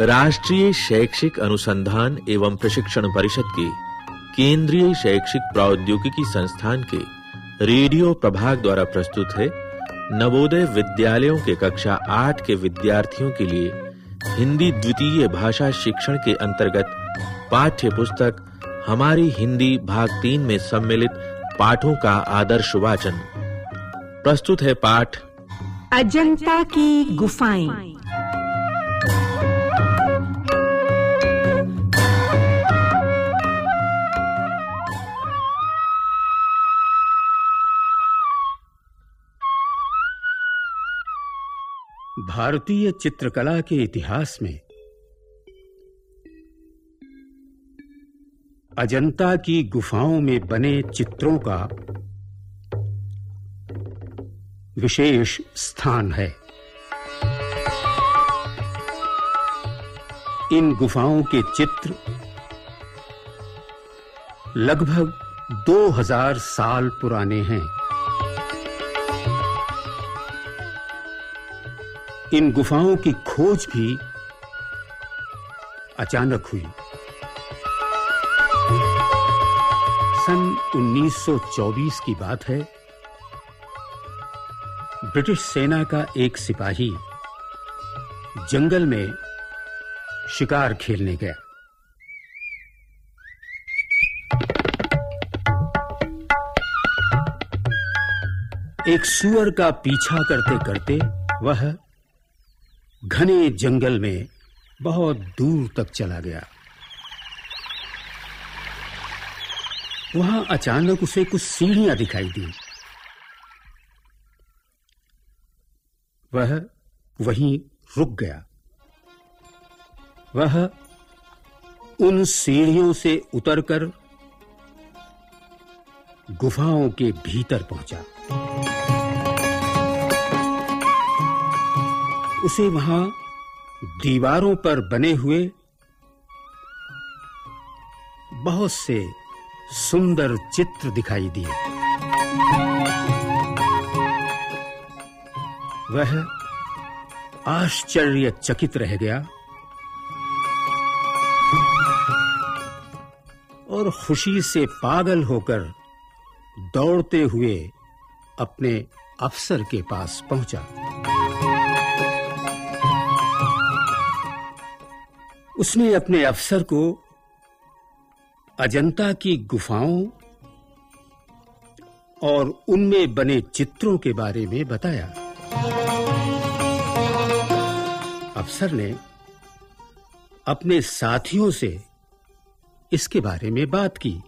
राष्ट्रीय शैक्षिक अनुसंधान एवं प्रशिक्षण परिषद के केंद्रीय शैक्षिक प्रौद्योगिकी संस्थान के रेडियो प्रभाग द्वारा प्रस्तुत है नवोदय विद्यालयों के कक्षा 8 के विद्यार्थियों के लिए हिंदी द्वितीय भाषा शिक्षण के अंतर्गत पाठ्य पुस्तक हमारी हिंदी भाग 3 में सम्मिलित पाठों का आदर्श वाचन। प्रस्तुत है पाठ अजंता की गुफाएँ। भारतीय चित्रकला के इतिहास में। अजंता की गुफाओं में बने चित्रों का विशेष स्थान है। इन गुफाओं के चित्र लगभग 2000 साल पुराने हैं। इन गुफाओं की खोज भी अचानक हुई। सन 1924 की बात है। ब्रिटिश सेना का एक सिपाही जंगल में शिकार खेलने गया। एक सुअर का पीछा करते करते वह घने जंगल में बहुत दूर तक चला गया। वहाँ अचानक उसे कुछ सीढ़ियाँ दिखाई दी। वह वहीं रुक गया। वह उन सीढ़ियों से उतरकर गुफाओं के भीतर पहुँचा। उसे वहाँ दीवारों पर बने हुए बहुत से सुंदर चित्र दिखाई दिए। वह आश्चर्यचकित रह गया और खुशी से पागल होकर दौड़ते हुए अपने अफसर के पास पहुँचा। उसने अपने अफसर को अजंता की गुफाओं और उनमें बने चित्रों के बारे में बताया। अफसर ने अपने साथियों से इसके बारे में बात की।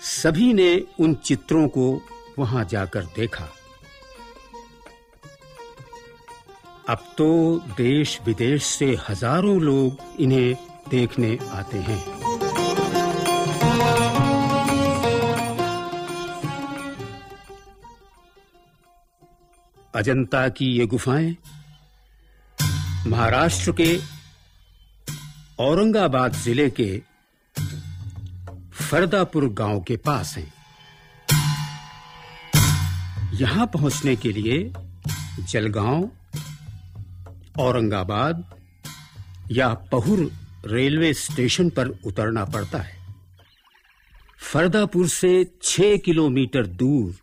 सभी ने उन चित्रों को वहाँ जाकर देखा। अब तो देश विदेश से हज़ारों लोग इन्हें देखने आते हैं। अजंता की ये गुफाएँ महाराष्ट्र के औरंगाबाद ज़िले के फरदापुर गाँव के पास हैं। यहाँ पहुँचने के लिए जलगांव औरंगाबाद या पहुर रेलवे स्टेशन पर उतरना पड़ता है। फरदापुर से छह किलोमीटर दूर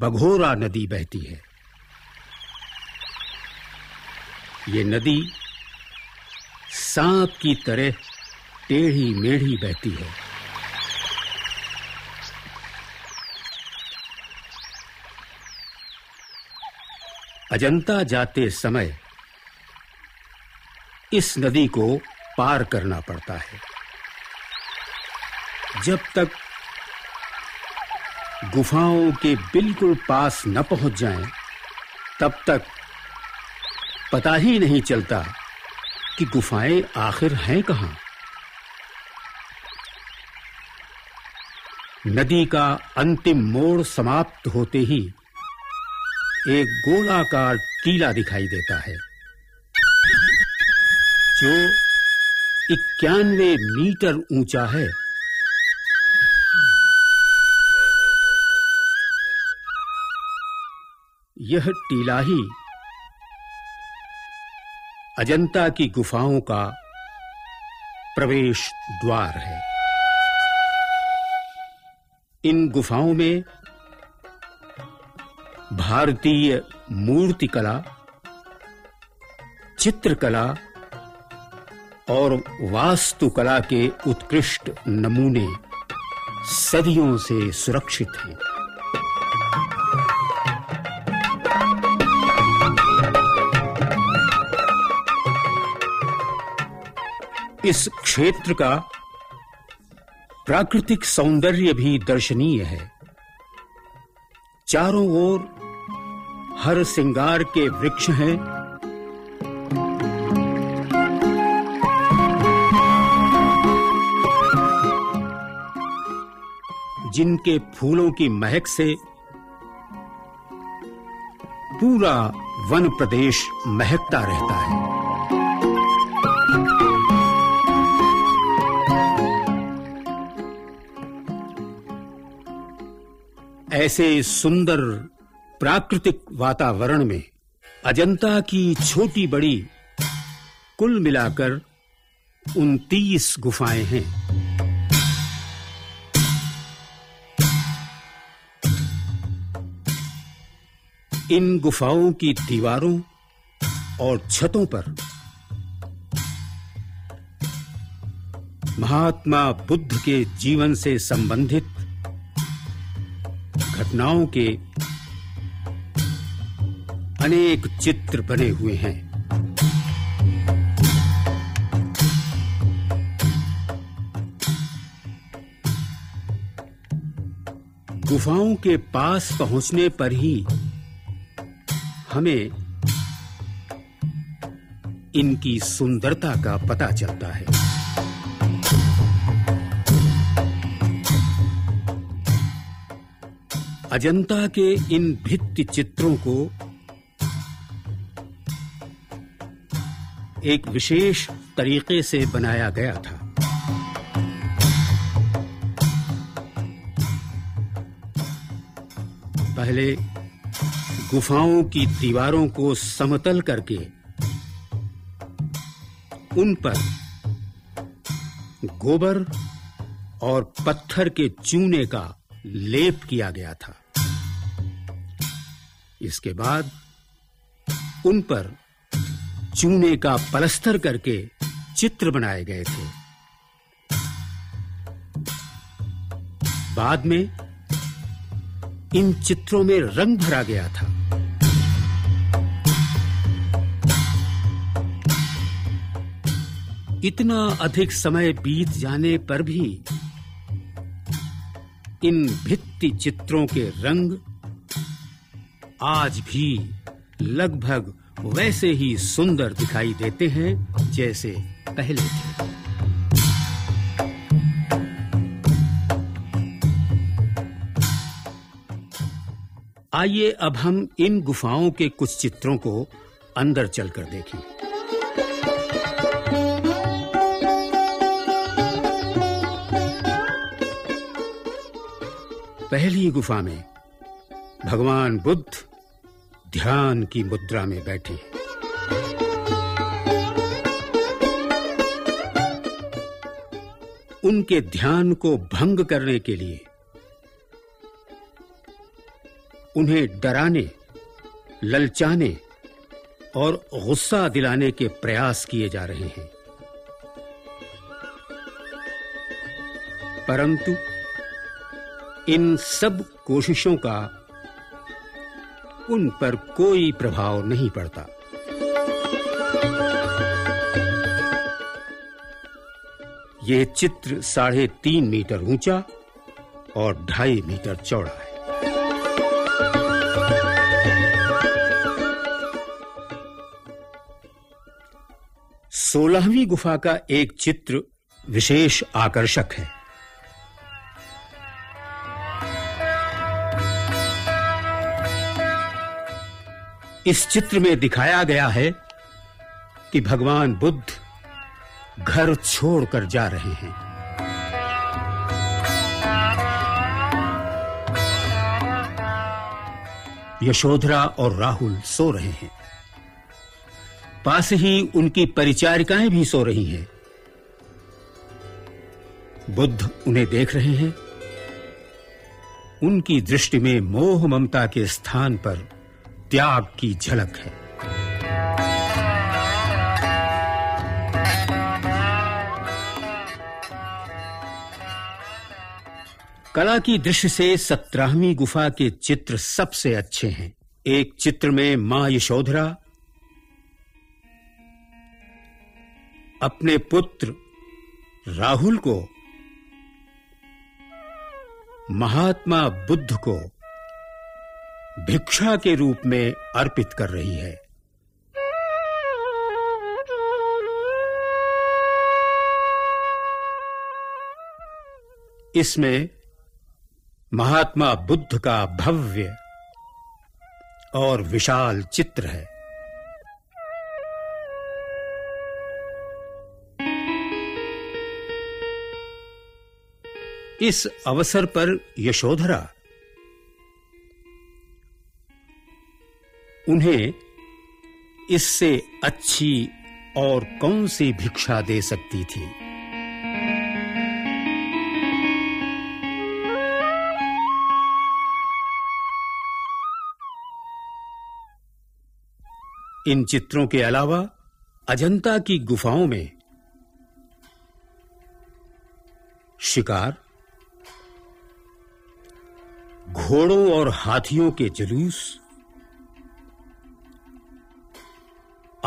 बघोरा नदी बहती है। ये नदी सांप की तरह टेढ़ी मेढ़ी बहती है। अजंता जाते समय इस नदी को पार करना पड़ता है। जब तक गुफाओं के बिल्कुल पास न पहुँच जाएँ, तब तक पता ही नहीं चलता कि गुफाएँ आखिर हैं कहाँ। नदी का अंतिम मोड़ समाप्त होते ही एक गोलाकार टीला दिखाई देता है, जो इक्यानवे मीटर ऊँचा है। यह टीला ही अजंता की गुफाओं का प्रवेश द्वार है। इन गुफाओं में भारतीय मूर्तिकला चित्रकला और वास्तुकला के उत्कृष्ट नमूने सदियों से सुरक्षित हैं। इस क्षेत्र का प्राकृतिक सौंदर्य भी दर्शनीय है। चारों ओर हर सिंगार के वृक्ष हैं। जिनके फूलों की महक से पूरा वन प्रदेश महकता रहता है। ऐसे सुंदर प्राकृतिक वातावरण में अजंता की छोटी बड़ी कुल मिलाकर उनतीस गुफाएँ हैं। इन गुफाओं की दीवारों और छतों पर महात्मा बुद्ध के जीवन से संबंधित घटनाओं के अनेक चित्र बने हुए हैं। गुफाओं के पास पहुँचने पर ही हमें इनकी सुंदरता का पता चलता है। अजंता के इन भित्ति चित्रों को एक विशेष तरीके से बनाया गया था। पहले गुफाओं की दीवारों को समतल करके उन पर गोबर और पत्थर के चूने का लेप किया गया था। इसके बाद उन पर चूने का पलस्तर करके चित्र बनाए गए थे। बाद में इन चित्रों में रंग भरा गया था। इतना अधिक समय बीत जाने पर भी इन भित्ति चित्रों के रंग आज भी लगभग वैसे ही सुंदर दिखाई देते हैं जैसे पहले थे। आइए अब हम इन गुफाओं के कुछ चित्रों को अंदर चलकर देखें। पहली गुफा में भगवान बुद्ध ध्यान की मुद्रा में बैठे उनके ध्यान को भंग करने के लिए उन्हें डराने, ललचाने और गुस्सा दिलाने के प्रयास किए जा रहे हैं। परंतु इन सब कोशिशों का उन पर कोई प्रभाव नहीं पड़ता। ये चित्र साढ़े तीन मीटर ऊँचा और ढाई मीटर चौड़ा है। सोलहवीं गुफा का एक चित्र विशेष आकर्षक है। इस चित्र में दिखाया गया है कि भगवान बुद्ध घर छोड़कर जा रहे हैं। यशोधरा और राहुल सो रहे हैं। पास ही उनकी परिचारिकाएँ भी सो रही हैं। बुद्ध उन्हें देख रहे हैं। उनकी दृष्टि में मोह ममता के स्थान पर त्याग की झलक है। कला की दृष्टि से सत्रहवीं गुफा के चित्र सबसे अच्छे हैं। एक चित्र में माँ यशोधरा अपने पुत्र राहुल को, महात्मा बुद्ध को भिक्षा के रूप में अर्पित कर रही है। इसमें महात्मा बुद्ध का भव्य और विशाल चित्र है। इस अवसर पर यशोधरा उन्हें इससे अच्छी और कौन सी भिक्षा दे सकती थी? इन चित्रों के अलावा अजंता की गुफाओं में शिकार, घोड़ों और हाथियों के जुलूस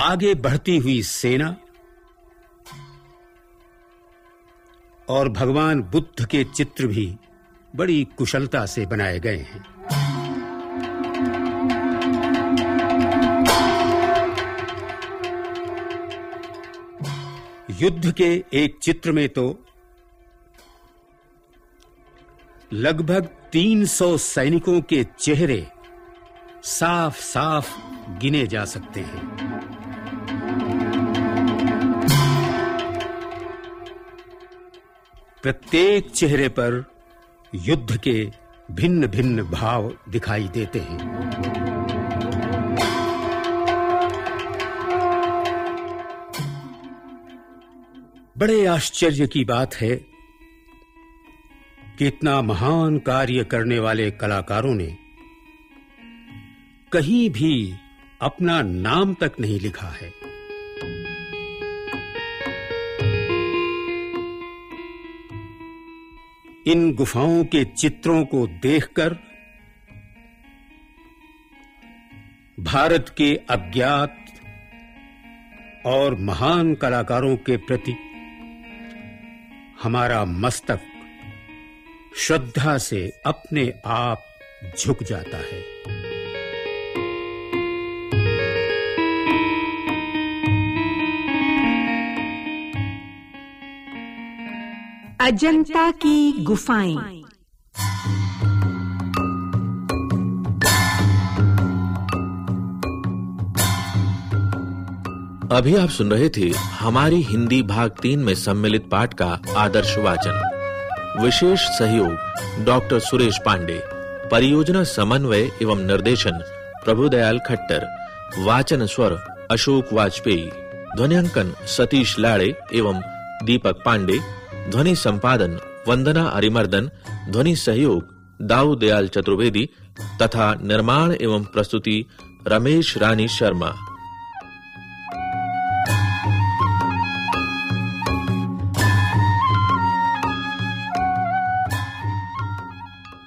आगे बढ़ती हुई सेना और भगवान बुद्ध के चित्र भी बड़ी कुशलता से बनाए गए हैं। युद्ध के एक चित्र में तो लगभग 300 सैनिकों के चेहरे साफ-साफ गिने जा सकते हैं। प्रत्येक चेहरे पर युद्ध के भिन्न-भिन्न भाव दिखाई देते हैं। बड़े आश्चर्य की बात है कि इतना महान कार्य करने वाले कलाकारों ने कहीं भी अपना नाम तक नहीं लिखा है। इन गुफाओं के चित्रों को देखकर भारत के अज्ञात और महान कलाकारों के प्रति हमारा मस्तक श्रद्धा से अपने आप झुक जाता है। अजंता की गुफाएँ। अभी आप सुन रहे थे हमारी हिंदी भाग तीन में सम्मिलित पाठ का आदर्श वाचन। विशेष सहयोग डॉक्टर सुरेश पांडे, परियोजना समन्वय एवं निर्देशन प्रभुदयाल खट्टर, वाचन स्वर अशोक वाजपेयी, ध्वनियांकन सतीश लाड़े एवं दीपक पांडे ध्वनि संपादन, वंदना अरिमर्दन, ध्वनि सहयोग, दाऊ दयाल चतुर्वेदी, तथा निर्माण एवं प्रस्तुति रमेश रानी शर्मा।